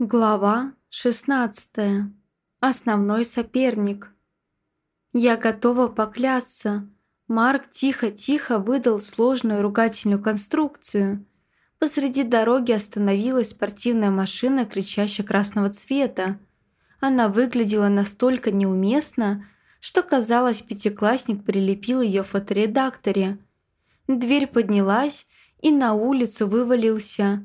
Глава 16. Основной соперник. Я готова поклясться. Марк тихо-тихо выдал сложную ругательную конструкцию. Посреди дороги остановилась спортивная машина, кричащая красного цвета. Она выглядела настолько неуместно, что, казалось, пятиклассник прилепил ее в фоторедакторе. Дверь поднялась, и на улицу вывалился...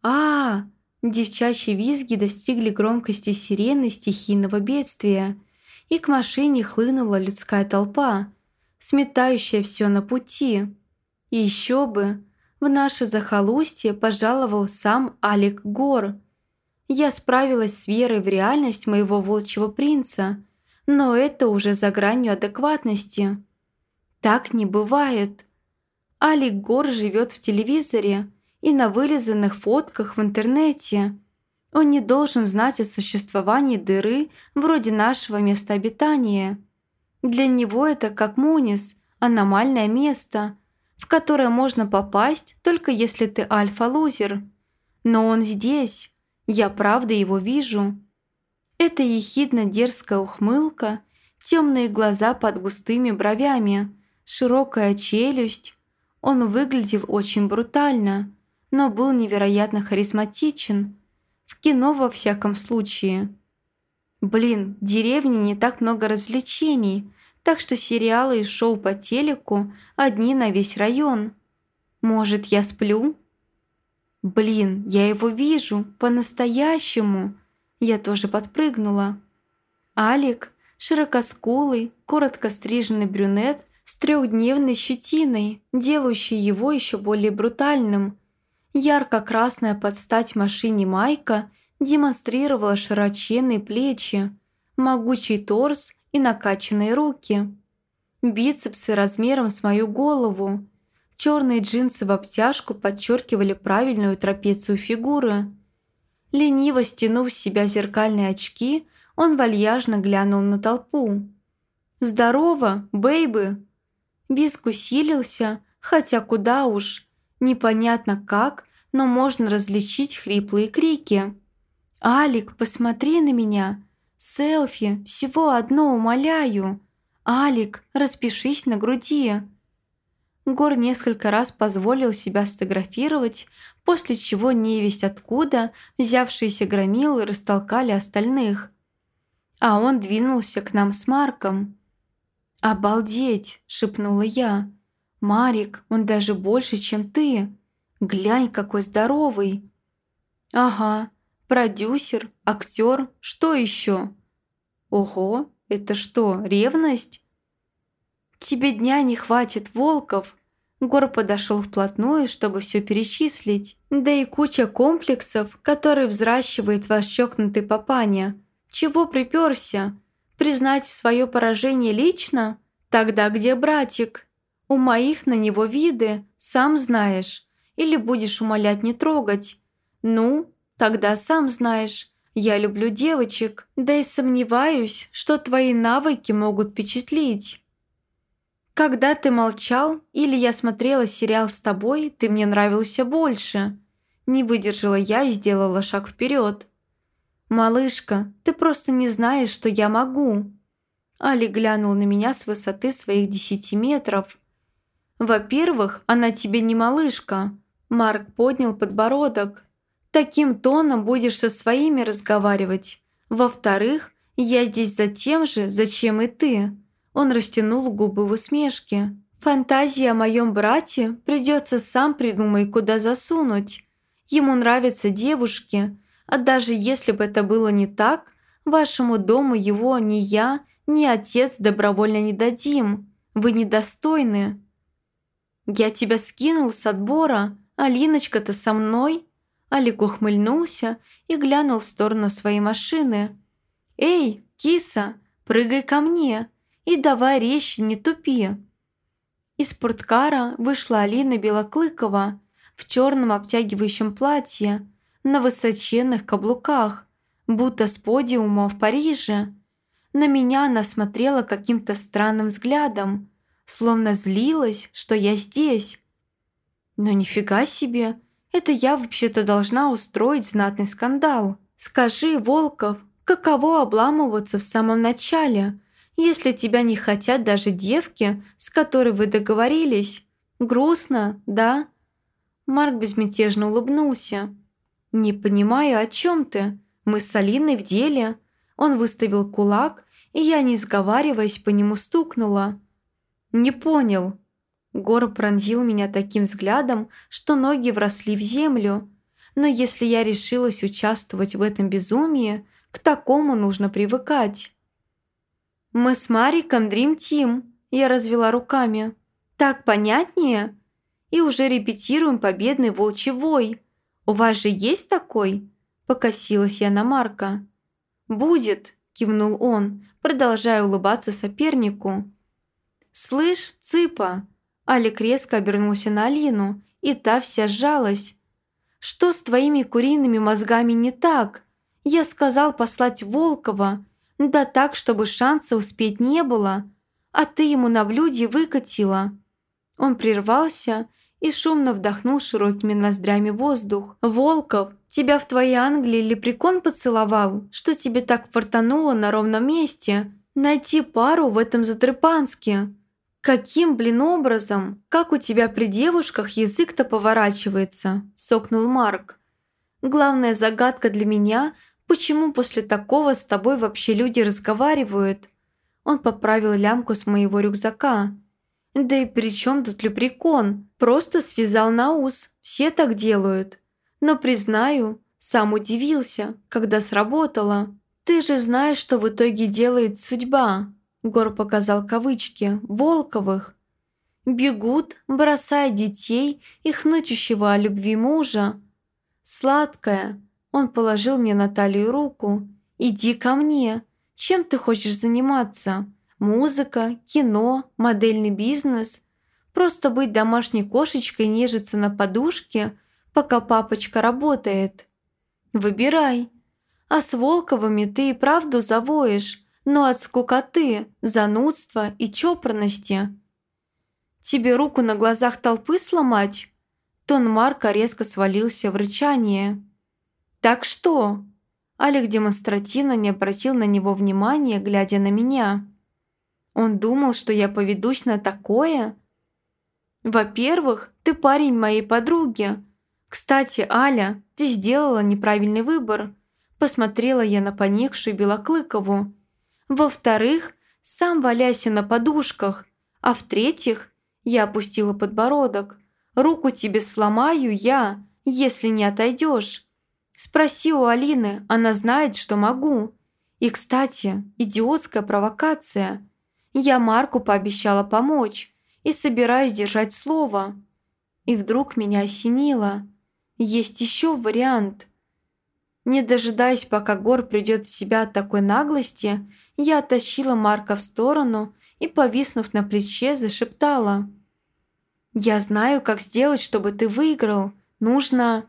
а, -а, -а Девчачьи визги достигли громкости сирены стихийного бедствия, и к машине хлынула людская толпа, сметающая все на пути. И еще бы, в наше захолустье пожаловал сам Алик Гор. Я справилась с верой в реальность моего волчьего принца, но это уже за гранью адекватности. Так не бывает. Алик Гор живет в телевизоре – и на вылизанных фотках в интернете. Он не должен знать о существовании дыры вроде нашего места обитания. Для него это как Мунис, аномальное место, в которое можно попасть только если ты альфа-лузер. Но он здесь, я правда его вижу. Это ехидно-дерзкая ухмылка, темные глаза под густыми бровями, широкая челюсть. Он выглядел очень брутально – но был невероятно харизматичен. В кино во всяком случае. Блин, в деревне не так много развлечений, так что сериалы и шоу по телеку одни на весь район. Может, я сплю? Блин, я его вижу, по-настоящему. Я тоже подпрыгнула. Алик, широкоскулый, коротко стриженный брюнет с трехдневной щетиной, делающий его еще более брутальным – Ярко-красная под стать машине майка демонстрировала широченные плечи, могучий торс и накачанные руки. Бицепсы размером с мою голову. Черные джинсы в обтяжку подчеркивали правильную трапецию фигуры. Лениво стянув с себя зеркальные очки, он вальяжно глянул на толпу. «Здорово, бейбы!» Визг усилился, хотя куда уж – Непонятно как, но можно различить хриплые крики. «Алик, посмотри на меня! Селфи, всего одно, умоляю! Алик, распишись на груди!» Гор несколько раз позволил себя сфотографировать, после чего невесть откуда взявшиеся громилы растолкали остальных. А он двинулся к нам с Марком. «Обалдеть!» – шепнула я. «Марик, он даже больше, чем ты. Глянь, какой здоровый!» «Ага, продюсер, актер, что еще?» «Ого, это что, ревность?» «Тебе дня не хватит, Волков!» Гор подошел вплотную, чтобы все перечислить. Да и куча комплексов, которые взращивает ваш чокнутый папаня. Чего приперся? Признать свое поражение лично? Тогда где братик? У моих на него виды, сам знаешь. Или будешь умолять не трогать. Ну, тогда сам знаешь. Я люблю девочек, да и сомневаюсь, что твои навыки могут впечатлить. Когда ты молчал, или я смотрела сериал с тобой, ты мне нравился больше. Не выдержала я и сделала шаг вперед. «Малышка, ты просто не знаешь, что я могу». Али глянул на меня с высоты своих десяти метров – «Во-первых, она тебе не малышка». Марк поднял подбородок. «Таким тоном будешь со своими разговаривать. Во-вторых, я здесь за тем же, зачем и ты». Он растянул губы в усмешке. «Фантазии о моем брате придется сам придумай, куда засунуть. Ему нравятся девушки, а даже если бы это было не так, вашему дому его ни я, ни отец добровольно не дадим. Вы недостойны». «Я тебя скинул с отбора, Алиночка-то со мной?» Алик ухмыльнулся и глянул в сторону своей машины. «Эй, киса, прыгай ко мне и давай резче, не тупи!» Из спорткара вышла Алина Белоклыкова в черном обтягивающем платье на высоченных каблуках, будто с подиума в Париже. На меня она смотрела каким-то странным взглядом, словно злилась, что я здесь. Но нифига себе, это я вообще-то должна устроить знатный скандал. Скажи, Волков, каково обламываться в самом начале, если тебя не хотят даже девки, с которой вы договорились? Грустно, да?» Марк безмятежно улыбнулся. «Не понимаю, о чем ты? Мы с Алиной в деле». Он выставил кулак, и я, не сговариваясь, по нему стукнула. «Не понял». Гор пронзил меня таким взглядом, что ноги вросли в землю. Но если я решилась участвовать в этом безумии, к такому нужно привыкать. «Мы с Мариком Дрим Тим», – я развела руками. «Так понятнее?» И уже репетируем победный волчий вой. У вас же есть такой?» Покосилась я на Марка. «Будет», – кивнул он, продолжая улыбаться сопернику. «Слышь, цыпа!» Алик резко обернулся на Алину, и та вся сжалась. «Что с твоими куриными мозгами не так? Я сказал послать Волкова, да так, чтобы шанса успеть не было, а ты ему на блюде выкатила». Он прервался и шумно вдохнул широкими ноздрями воздух. «Волков, тебя в твоей Англии лепрекон поцеловал, что тебе так фартануло на ровном месте? Найти пару в этом затрепанске. Каким, блин, образом? Как у тебя при девушках язык-то поворачивается?» – сокнул Марк. «Главная загадка для меня – почему после такого с тобой вообще люди разговаривают?» Он поправил лямку с моего рюкзака. Да и при чем тут лепрекон? Просто связал на ус. Все так делают. Но, признаю, сам удивился, когда сработало. «Ты же знаешь, что в итоге делает судьба», Гор показал кавычки, Волковых. Бегут, бросая детей и хнычущего о любви мужа. «Сладкая», он положил мне на талию руку. «Иди ко мне. Чем ты хочешь заниматься? Музыка, кино, модельный бизнес. Просто быть домашней кошечкой нежиться на подушке, пока папочка работает. Выбирай. А с Волковыми ты и правду завоешь, но от скукоты, занудства и чопорности. Тебе руку на глазах толпы сломать?» Тон Марка резко свалился в рычание. «Так что?» Алик демонстративно не обратил на него внимания, глядя на меня. Он думал, что я поведусь на такое? Во-первых, ты парень моей подруги. Кстати, Аля, ты сделала неправильный выбор. Посмотрела я на поникшую Белоклыкову. Во-вторых, сам валяйся на подушках. А в-третьих, я опустила подбородок. Руку тебе сломаю я, если не отойдешь. Спроси у Алины, она знает, что могу. И, кстати, идиотская провокация – я Марку пообещала помочь и собираюсь держать слово. И вдруг меня осенило. Есть еще вариант. Не дожидаясь, пока Гор придет в себя от такой наглости, я оттащила Марка в сторону и, повиснув на плече, зашептала. «Я знаю, как сделать, чтобы ты выиграл. Нужно...»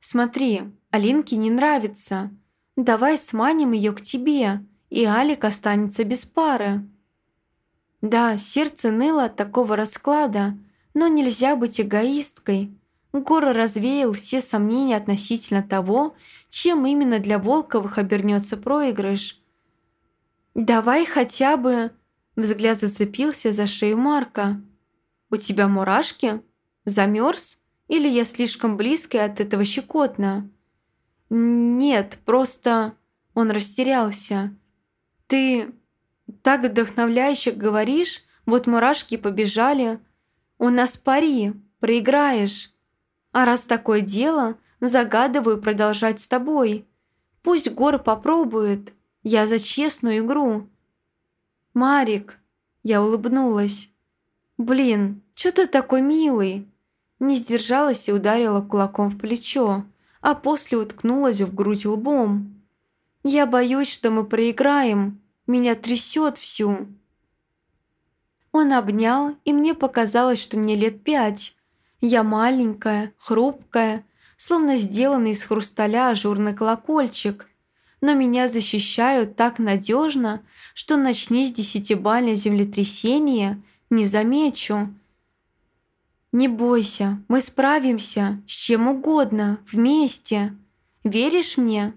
«Смотри, Алинке не нравится. Давай сманим ее к тебе, и Алик останется без пары». Да, сердце ныло от такого расклада, но нельзя быть эгоисткой. Гора развеял все сомнения относительно того, чем именно для Волковых обернется проигрыш. «Давай хотя бы...» Взгляд зацепился за шею Марка. «У тебя мурашки? Замерз? Или я слишком близко от этого щекотно?» «Нет, просто...» Он растерялся. «Ты так вдохновляюще говоришь, вот мурашки побежали. У нас пари, проиграешь. А раз такое дело, загадываю продолжать с тобой. Пусть Гор попробует. Я за честную игру. Марик, я улыбнулась. Блин, что ты такой милый? Не сдержалась и ударила кулаком в плечо, а после уткнулась в грудь лбом. Я боюсь, что мы проиграем. Меня трясет всю». Он обнял, и мне показалось, что мне лет пять. Я маленькая, хрупкая, словно сделанный из хрусталя ажурный колокольчик. Но меня защищают так надежно, что начни с десятибальное землетрясение, не замечу. «Не бойся, мы справимся, с чем угодно, вместе. Веришь мне?»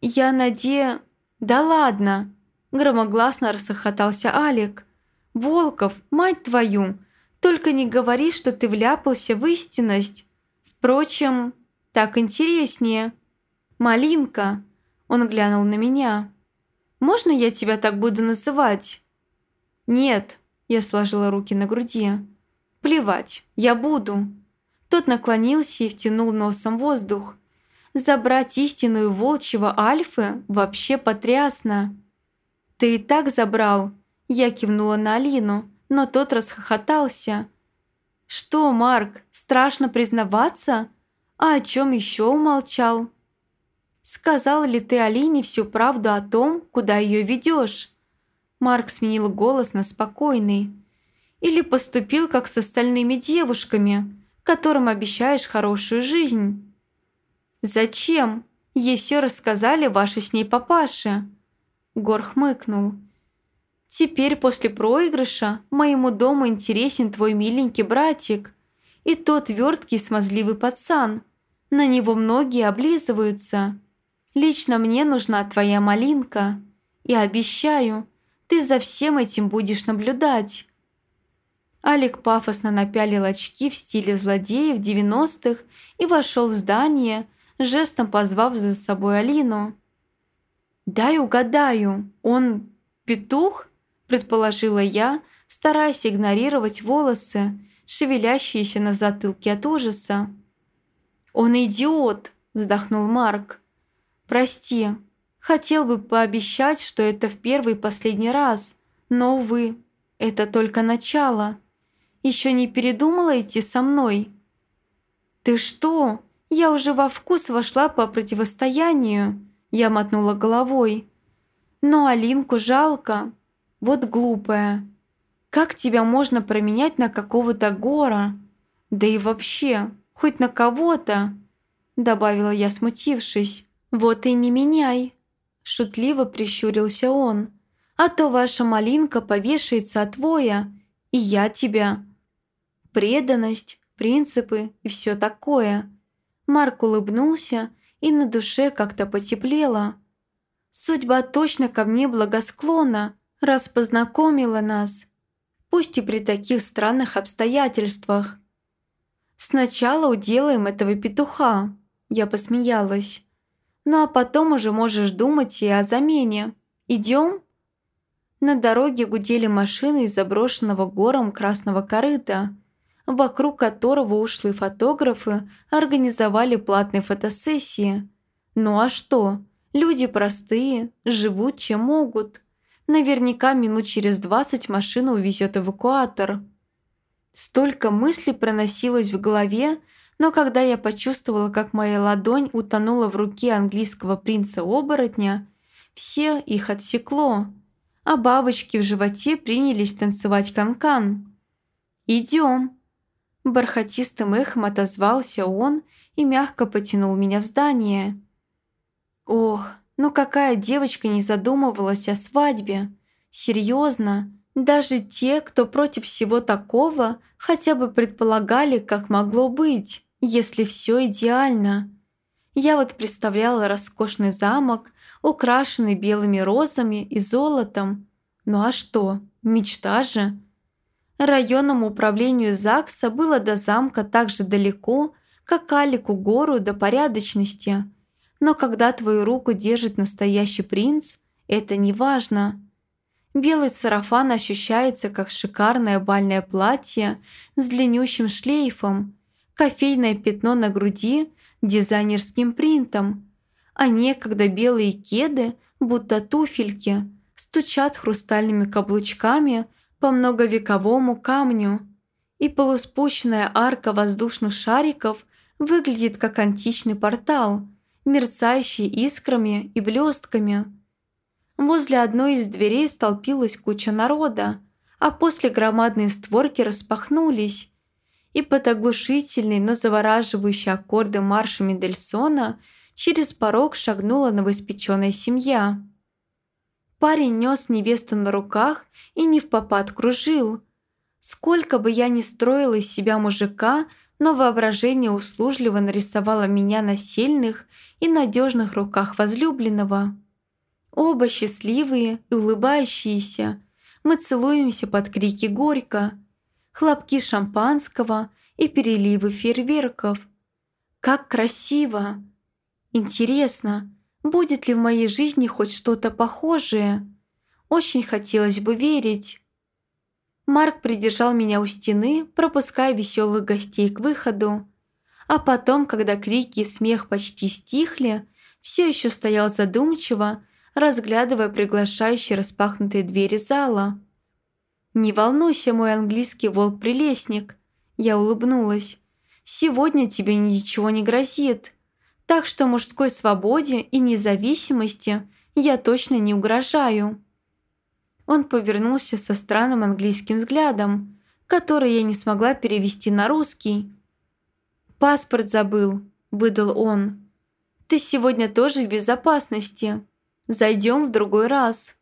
«Я наде...» «Да ладно!» – громогласно расхохотался Алик. «Волков, мать твою! Только не говори, что ты вляпался в истинность. Впрочем, так интереснее. Малинка!» – он глянул на меня. «Можно я тебя так буду называть?» «Нет», – я сложила руки на груди. «Плевать, я буду». Тот наклонился и втянул носом воздух. Забрать истинную волчьего Альфы вообще потрясно. «Ты и так забрал», – я кивнула на Алину, но тот расхохотался. «Что, Марк, страшно признаваться? А о чем еще умолчал?» «Сказал ли ты Алине всю правду о том, куда ее ведешь?» Марк сменил голос на спокойный. «Или поступил, как с остальными девушками, которым обещаешь хорошую жизнь?» «Зачем? Ей все рассказали ваши с ней папаши». Гор хмыкнул. «Теперь после проигрыша моему дому интересен твой миленький братик и тот верткий смазливый пацан. На него многие облизываются. Лично мне нужна твоя малинка. И обещаю, ты за всем этим будешь наблюдать». Алик пафосно напялил очки в стиле злодеев 90-х и вошел в здание, жестом позвав за собой Алину. «Дай угадаю, он петух?» – предположила я, стараясь игнорировать волосы, шевелящиеся на затылке от ужаса. «Он идиот!» – вздохнул Марк. «Прости, хотел бы пообещать, что это в первый и последний раз, но, увы, это только начало. Еще не передумала идти со мной?» «Ты что?» Я уже во вкус вошла по противостоянию. Я мотнула головой. Но Алинку жалко. Вот глупая. Как тебя можно променять на какого-то гора? Да и вообще, хоть на кого-то, добавила я, смутившись. Вот и не меняй. Шутливо прищурился он. А то ваша малинка повешается от воя, и я тебя. Преданность, принципы и все такое – Марк улыбнулся, и на душе как-то потеплело. Судьба точно ко мне благосклонна, раз познакомила нас, пусть и при таких странных обстоятельствах. «Сначала уделаем этого петуха», – я посмеялась. «Ну а потом уже можешь думать и о замене. Идем?» На дороге гудели машины из заброшенного гором красного корыта – вокруг которого ушлые фотографы организовали платные фотосессии. Ну а что? Люди простые, живут чем могут. Наверняка минут через двадцать машину увезет эвакуатор. Столько мыслей проносилось в голове, но когда я почувствовала, как моя ладонь утонула в руке английского принца-оборотня, все их отсекло, а бабочки в животе принялись танцевать канкан. -кан. «Идем!» Бархатистым эхом отозвался он и мягко потянул меня в здание. Ох, ну какая девочка не задумывалась о свадьбе? Серьезно, даже те, кто против всего такого, хотя бы предполагали, как могло быть, если все идеально. Я вот представляла роскошный замок, украшенный белыми розами и золотом. Ну а что, мечта же – Районному управлению ЗАГСа было до замка так же далеко, как Алику гору до порядочности. Но когда твою руку держит настоящий принц, это не важно. Белый сарафан ощущается как шикарное бальное платье с длиннющим шлейфом, кофейное пятно на груди дизайнерским принтом, а некогда белые кеды, будто туфельки, стучат хрустальными каблучками – по многовековому камню, и полуспущенная арка воздушных шариков выглядит как античный портал, мерцающий искрами и блестками. Возле одной из дверей столпилась куча народа, а после громадные створки распахнулись, и под оглушительные, но завораживающие аккорды марша Мендельсона через порог шагнула новоиспеченная семья. Парень нес невесту на руках и не в попад кружил. Сколько бы я ни строила из себя мужика, но воображение услужливо нарисовало меня на сильных и надежных руках возлюбленного. Оба счастливые и улыбающиеся, мы целуемся под крики горько, хлопки шампанского и переливы фейерверков. Как красиво! Интересно, будет ли в моей жизни хоть что-то похожее? Очень хотелось бы верить. Марк придержал меня у стены, пропуская веселых гостей к выходу. А потом, когда крики и смех почти стихли, все еще стоял задумчиво, разглядывая приглашающие распахнутые двери зала. «Не волнуйся, мой английский волк-прелестник», я улыбнулась. «Сегодня тебе ничего не грозит, так что мужской свободе и независимости я точно не угрожаю». Он повернулся со странным английским взглядом, который я не смогла перевести на русский. «Паспорт забыл», – выдал он. «Ты сегодня тоже в безопасности. Зайдем в другой раз».